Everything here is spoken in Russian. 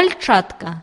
пальчатка